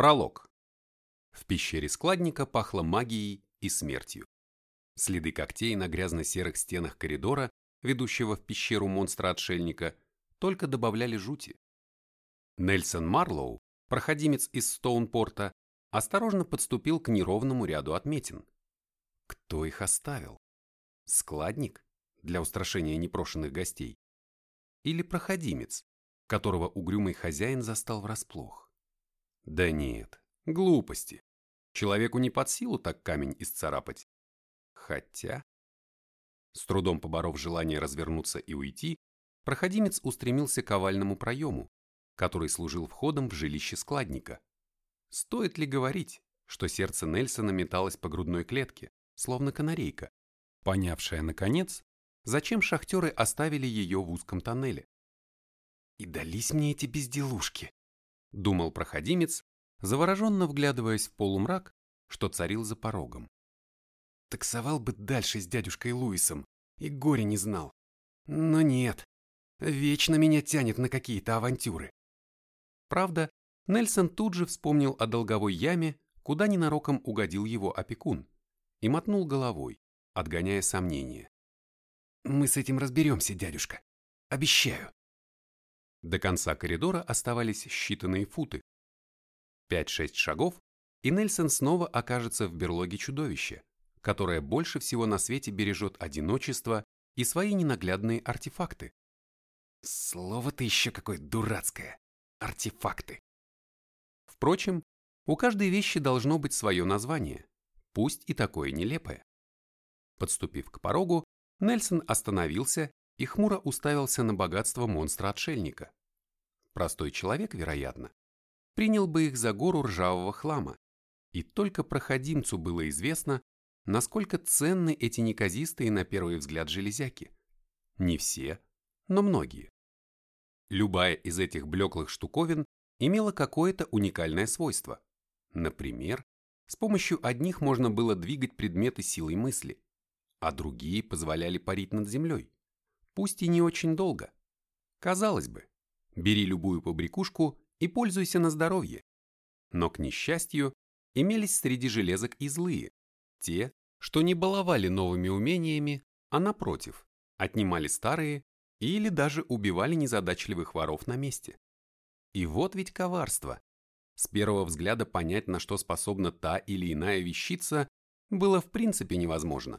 Пролог. В пещере складника пахло магией и смертью. Следы когтей на грязно-серых стенах коридора, ведущего в пещеру монстра-отшельника, только добавляли жути. Нельсон Марлоу, проходимец из Стоунпорта, осторожно подступил к неровному ряду отметин. Кто их оставил? Складник для устрашения непрошенных гостей? Или проходимец, которого угрюмый хозяин застал врасплох? Да нет, глупости. Человеку не под силу так камень исцарапать. Хотя... С трудом поборов желание развернуться и уйти, проходимец устремился к овальному проему, который служил входом в жилище складника. Стоит ли говорить, что сердце Нельсона металось по грудной клетке, словно канарейка, понявшая, наконец, зачем шахтеры оставили ее в узком тоннеле. «И дались мне эти безделушки», — думал проходимец, завороженно вглядываясь в полумрак, что царил за порогом. Таксовал бы дальше с дядюшкой Луисом, и горе не знал. Но нет, вечно меня тянет на какие-то авантюры. Правда, Нельсон тут же вспомнил о долговой яме, куда ненароком угодил его опекун, и мотнул головой, отгоняя сомнения. «Мы с этим разберемся, дядюшка. Обещаю». До конца коридора оставались считанные футы. Пять-шесть шагов, и Нельсон снова окажется в берлоге чудовища, которое больше всего на свете бережет одиночество и свои ненаглядные артефакты. Слово-то еще какое дурацкое. Артефакты. Впрочем, у каждой вещи должно быть свое название, пусть и такое нелепое. Подступив к порогу, Нельсон остановился и хмуро уставился на богатство монстра-отшельника. Простой человек, вероятно, принял бы их за гору ржавого хлама, и только проходимцу было известно, насколько ценны эти неказистые на первый взгляд железяки. Не все, но многие. Любая из этих блеклых штуковин имела какое-то уникальное свойство. Например, с помощью одних можно было двигать предметы силой мысли, а другие позволяли парить над землей, пусть и не очень долго. Казалось бы, бери любую побрякушку и пользуйся на здоровье. Но, к несчастью, имелись среди железок и злые, те, что не баловали новыми умениями, а напротив, отнимали старые или даже убивали незадачливых воров на месте. И вот ведь коварство. С первого взгляда понять, на что способна та или иная вещица, было в принципе невозможно.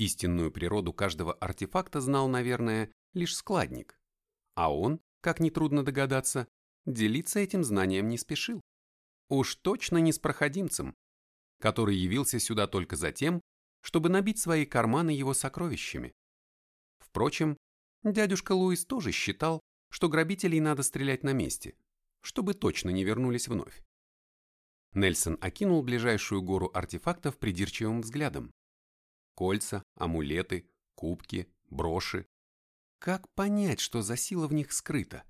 Истинную природу каждого артефакта знал, наверное, лишь складник. А он, как нетрудно догадаться, делиться этим знанием не спешил. Уж точно не с проходимцем, который явился сюда только за тем, чтобы набить свои карманы его сокровищами. Впрочем, дядюшка Луис тоже считал, что грабителей надо стрелять на месте, чтобы точно не вернулись вновь. Нельсон окинул ближайшую гору артефактов придирчивым взглядом. Кольца, амулеты, кубки, броши. Как понять, что за сила в них скрыта?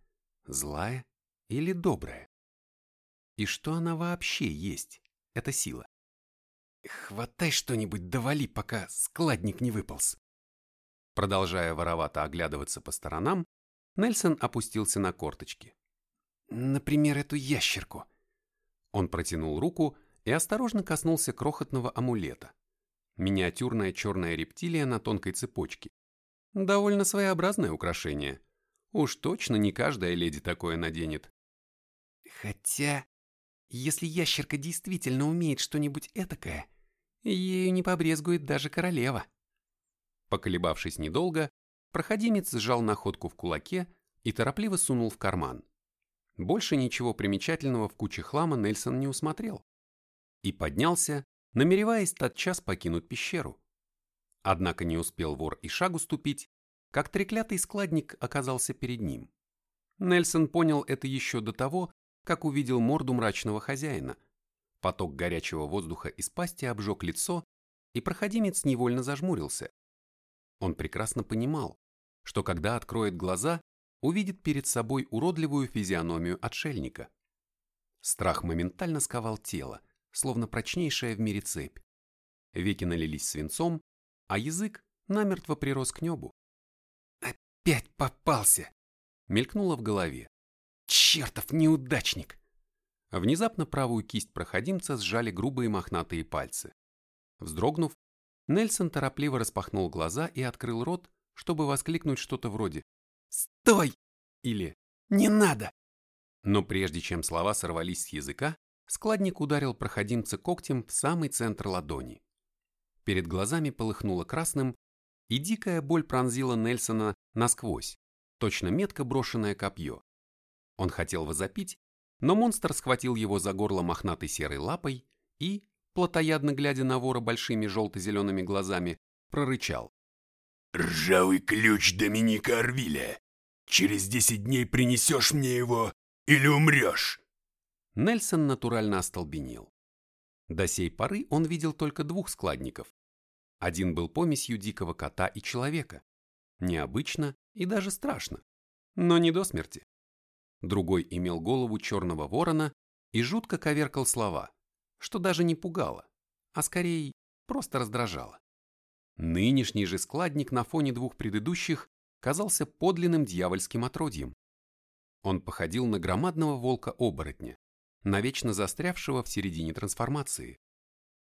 Злая или добрая? И что она вообще есть, эта сила? Хватай что-нибудь, довали, пока складник не выполз. Продолжая воровато оглядываться по сторонам, Нельсон опустился на корточки. Например, эту ящерку. Он протянул руку и осторожно коснулся крохотного амулета. Миниатюрная черная рептилия на тонкой цепочке. Довольно своеобразное украшение. Уж точно не каждая леди такое наденет. Хотя, если ящерка действительно умеет что-нибудь этакое, ею не побрезгует даже королева. Поколебавшись недолго, проходимец сжал находку в кулаке и торопливо сунул в карман. Больше ничего примечательного в куче хлама Нельсон не усмотрел. И поднялся, намереваясь тотчас покинуть пещеру. Однако не успел вор и шагу ступить, как треклятый складник оказался перед ним. Нельсон понял это еще до того, как увидел морду мрачного хозяина. Поток горячего воздуха из пасти обжег лицо, и проходимец невольно зажмурился. Он прекрасно понимал, что когда откроет глаза, увидит перед собой уродливую физиономию отшельника. Страх моментально сковал тело, словно прочнейшая в мире цепь. Веки налились свинцом, а язык намертво прирос к небу. «Опять попался!» — мелькнуло в голове. «Чертов неудачник!» Внезапно правую кисть проходимца сжали грубые мохнатые пальцы. Вздрогнув, Нельсон торопливо распахнул глаза и открыл рот, чтобы воскликнуть что-то вроде «Стой!» или «Не надо!». Но прежде чем слова сорвались с языка, складник ударил проходимца когтем в самый центр ладони. Перед глазами полыхнуло красным, и дикая боль пронзила Нельсона насквозь, точно метко брошенное копье. Он хотел возопить, но монстр схватил его за горло мохнатой серой лапой и, плотоядно глядя на вора большими желто-зелеными глазами, прорычал. «Ржавый ключ Доминика Арвиля! Через десять дней принесешь мне его или умрешь!» Нельсон натурально остолбенел. До сей поры он видел только двух складников. Один был помесью дикого кота и человека. Необычно и даже страшно, но не до смерти. Другой имел голову черного ворона и жутко коверкал слова, что даже не пугало, а скорее просто раздражало. Нынешний же складник на фоне двух предыдущих казался подлинным дьявольским отродьем. Он походил на громадного волка-оборотня, навечно застрявшего в середине трансформации.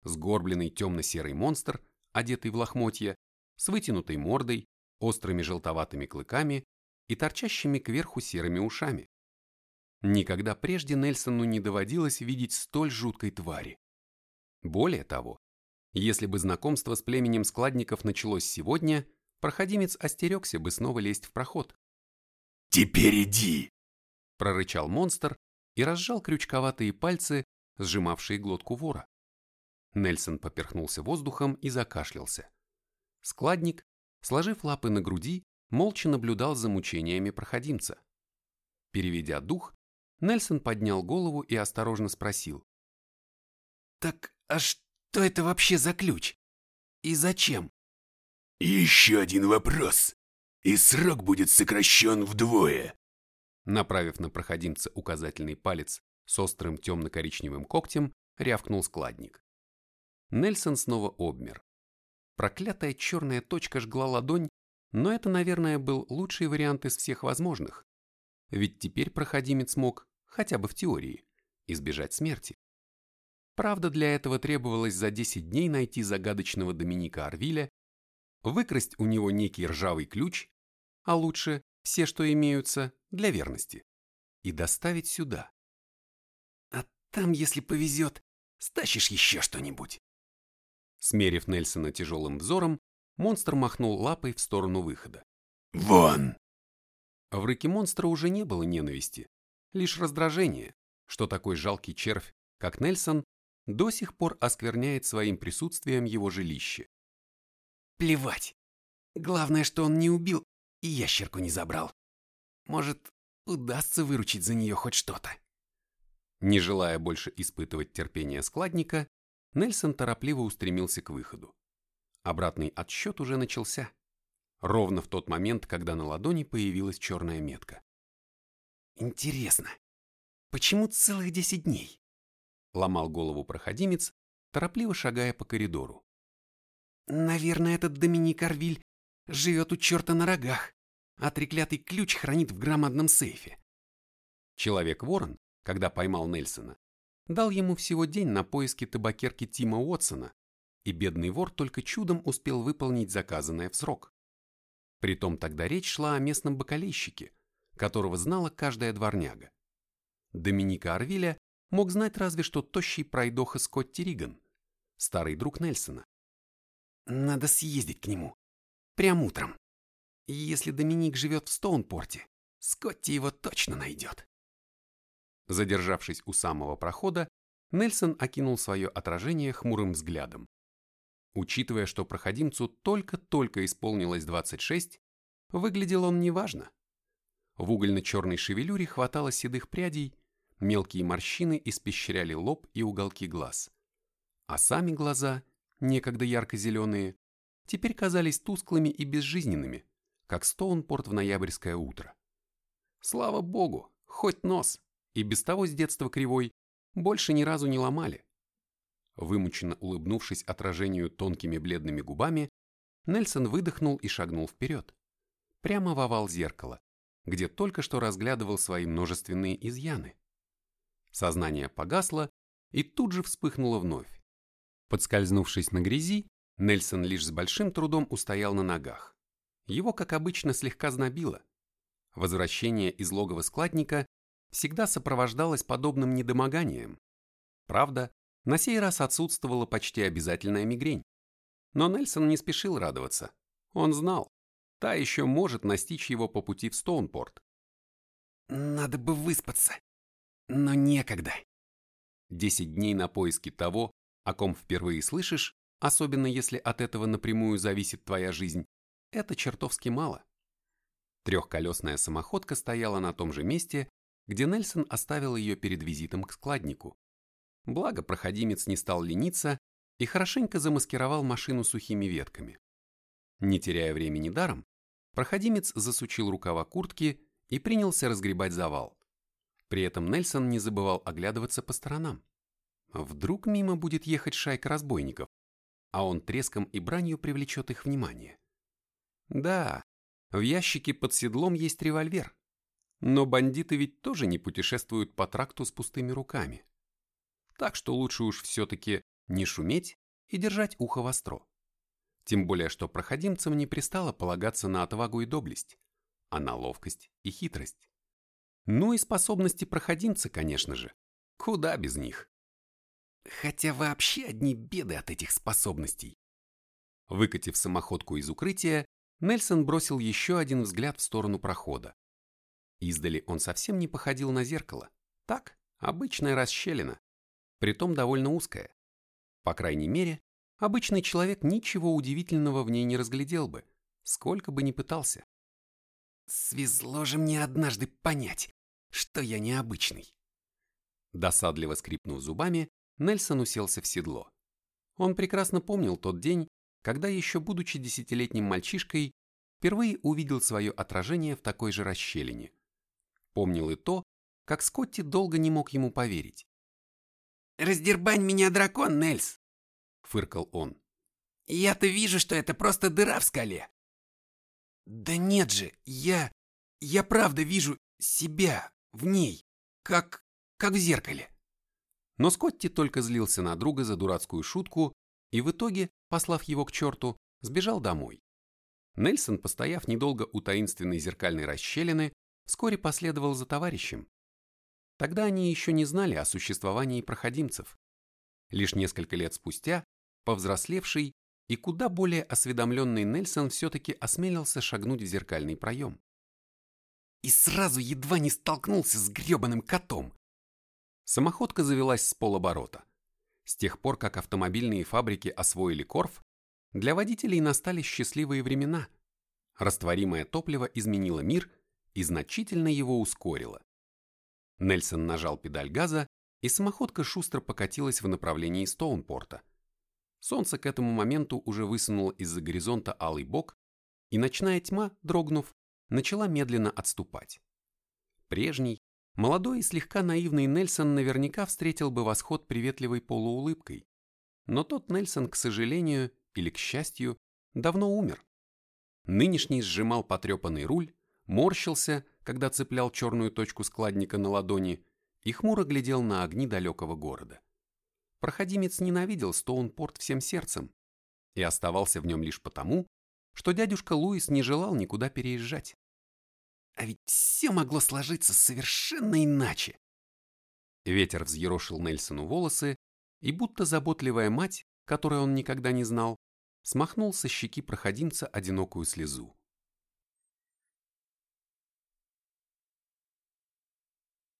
Сгорбленный темно-серый монстр, одетый в лохмотья, с вытянутой мордой, острыми желтоватыми клыками и торчащими кверху серыми ушами. Никогда прежде Нельсону не доводилось видеть столь жуткой твари. Более того, если бы знакомство с племенем складников началось сегодня, проходимец остерегся бы снова лезть в проход. «Теперь иди!» – прорычал монстр и разжал крючковатые пальцы, сжимавшие глотку вора. Нельсон поперхнулся воздухом и закашлялся. Складник, сложив лапы на груди, молча наблюдал за мучениями проходимца. Переведя дух, Нельсон поднял голову и осторожно спросил. «Так, а что это вообще за ключ? И зачем?» «Еще один вопрос, и срок будет сокращен вдвое!» Направив на проходимца указательный палец с острым темно-коричневым когтем, рявкнул складник. Нельсон снова обмер. Проклятая черная точка жгла ладонь, но это, наверное, был лучший вариант из всех возможных. Ведь теперь проходимец мог хотя бы в теории, избежать смерти. Правда, для этого требовалось за 10 дней найти загадочного Доминика Арвиля, выкрасть у него некий ржавый ключ, а лучше все, что имеются, для верности, и доставить сюда. А там, если повезет, стащишь еще что-нибудь. Смерив Нельсона тяжелым взором, монстр махнул лапой в сторону выхода. «Вон!» В рыке монстра уже не было ненависти, лишь раздражение, что такой жалкий червь, как Нельсон, до сих пор оскверняет своим присутствием его жилище. Плевать. Главное, что он не убил и ящерку не забрал. Может, удастся выручить за нее хоть что-то. Не желая больше испытывать терпение складника, Нельсон торопливо устремился к выходу. Обратный отсчет уже начался. Ровно в тот момент, когда на ладони появилась черная метка. Интересно, почему целых десять дней? Ломал голову проходимец, торопливо шагая по коридору. Наверное, этот Доминик Арвиль живет у черта на рогах, а треклятый ключ хранит в громадном сейфе. Человек-ворон, когда поймал Нельсона, дал ему всего день на поиски табакерки Тима Уотсона, и бедный вор только чудом успел выполнить заказанное в срок. Притом тогда речь шла о местном бакалейщике, которого знала каждая дворняга. Доминика Арвиля мог знать разве что тощий пройдоха Скотти Риган, старый друг Нельсона. Надо съездить к нему. Прям утром. Если Доминик живет в Стоунпорте, Скотти его точно найдет. Задержавшись у самого прохода, Нельсон окинул свое отражение хмурым взглядом. Учитывая, что проходимцу только-только исполнилось 26, выглядел он неважно. В угольно-черной шевелюре хватало седых прядей, мелкие морщины испещряли лоб и уголки глаз. А сами глаза, некогда ярко-зеленые, теперь казались тусклыми и безжизненными, как Стоунпорт в ноябрьское утро. Слава богу, хоть нос, и без того с детства кривой, больше ни разу не ломали. Вымученно улыбнувшись отражению тонкими бледными губами, Нельсон выдохнул и шагнул вперед, прямо в овал зеркала, где только что разглядывал свои множественные изъяны. Сознание погасло и тут же вспыхнуло вновь. Подскользнувшись на грязи, Нельсон лишь с большим трудом устоял на ногах. Его, как обычно, слегка знобило. Возвращение из логова складника всегда сопровождалось подобным недомоганием. Правда, на сей раз отсутствовала почти обязательная мигрень. Но Нельсон не спешил радоваться. Он знал, та еще может настичь его по пути в Стоунпорт. «Надо бы выспаться, но некогда». Десять дней на поиски того, о ком впервые слышишь, особенно если от этого напрямую зависит твоя жизнь, это чертовски мало. Трехколесная самоходка стояла на том же месте, где Нельсон оставил ее перед визитом к складнику. Благо, проходимец не стал лениться и хорошенько замаскировал машину сухими ветками. Не теряя времени даром, проходимец засучил рукава куртки и принялся разгребать завал. При этом Нельсон не забывал оглядываться по сторонам. Вдруг мимо будет ехать шайка разбойников, а он треском и бранью привлечет их внимание. Да, в ящике под седлом есть револьвер, но бандиты ведь тоже не путешествуют по тракту с пустыми руками. Так что лучше уж все-таки не шуметь и держать ухо востро. Тем более, что проходимцам не пристало полагаться на отвагу и доблесть, а на ловкость и хитрость. Ну и способности проходимца, конечно же. Куда без них? Хотя вообще одни беды от этих способностей. Выкатив самоходку из укрытия, Нельсон бросил еще один взгляд в сторону прохода. Издали он совсем не походил на зеркало. Так, обычная расщелина, притом довольно узкая. По крайней мере, обычный человек ничего удивительного в ней не разглядел бы, сколько бы ни пытался. Свезло же мне однажды понять, что я необычный. Досадливо скрипнув зубами, Нельсон уселся в седло. Он прекрасно помнил тот день, когда еще будучи десятилетним мальчишкой, впервые увидел свое отражение в такой же расщелине. Помнил и то, как Скотти долго не мог ему поверить. «Раздербань меня, дракон, Нельс!» — фыркал он. «Я-то вижу, что это просто дыра в скале!» «Да нет же, я... я правда вижу себя в ней, как... как в зеркале!» Но Скотти только злился на друга за дурацкую шутку и в итоге, послав его к черту, сбежал домой. Нельсон, постояв недолго у таинственной зеркальной расщелины, вскоре последовал за товарищем. Тогда они еще не знали о существовании проходимцев. Лишь несколько лет спустя, повзрослевший и куда более осведомленный Нельсон все-таки осмелился шагнуть в зеркальный проем. И сразу едва не столкнулся с гребаным котом, Самоходка завелась с полоборота. С тех пор, как автомобильные фабрики освоили Корф, для водителей настали счастливые времена. Растворимое топливо изменило мир и значительно его ускорило. Нельсон нажал педаль газа, и самоходка шустро покатилась в направлении Стоунпорта. Солнце к этому моменту уже высунуло из-за горизонта алый бок, и ночная тьма, дрогнув, начала медленно отступать. Прежний, Молодой и слегка наивный Нельсон наверняка встретил бы восход приветливой полуулыбкой. Но тот Нельсон, к сожалению или к счастью, давно умер. Нынешний сжимал потрепанный руль, морщился, когда цеплял черную точку складника на ладони и хмуро глядел на огни далекого города. Проходимец ненавидел Стоунпорт всем сердцем и оставался в нем лишь потому, что дядюшка Луис не желал никуда переезжать. А ведь все могло сложиться совершенно иначе. Ветер взъерошил Нельсону волосы, и будто заботливая мать, которой он никогда не знал, смахнул со щеки проходимца одинокую слезу.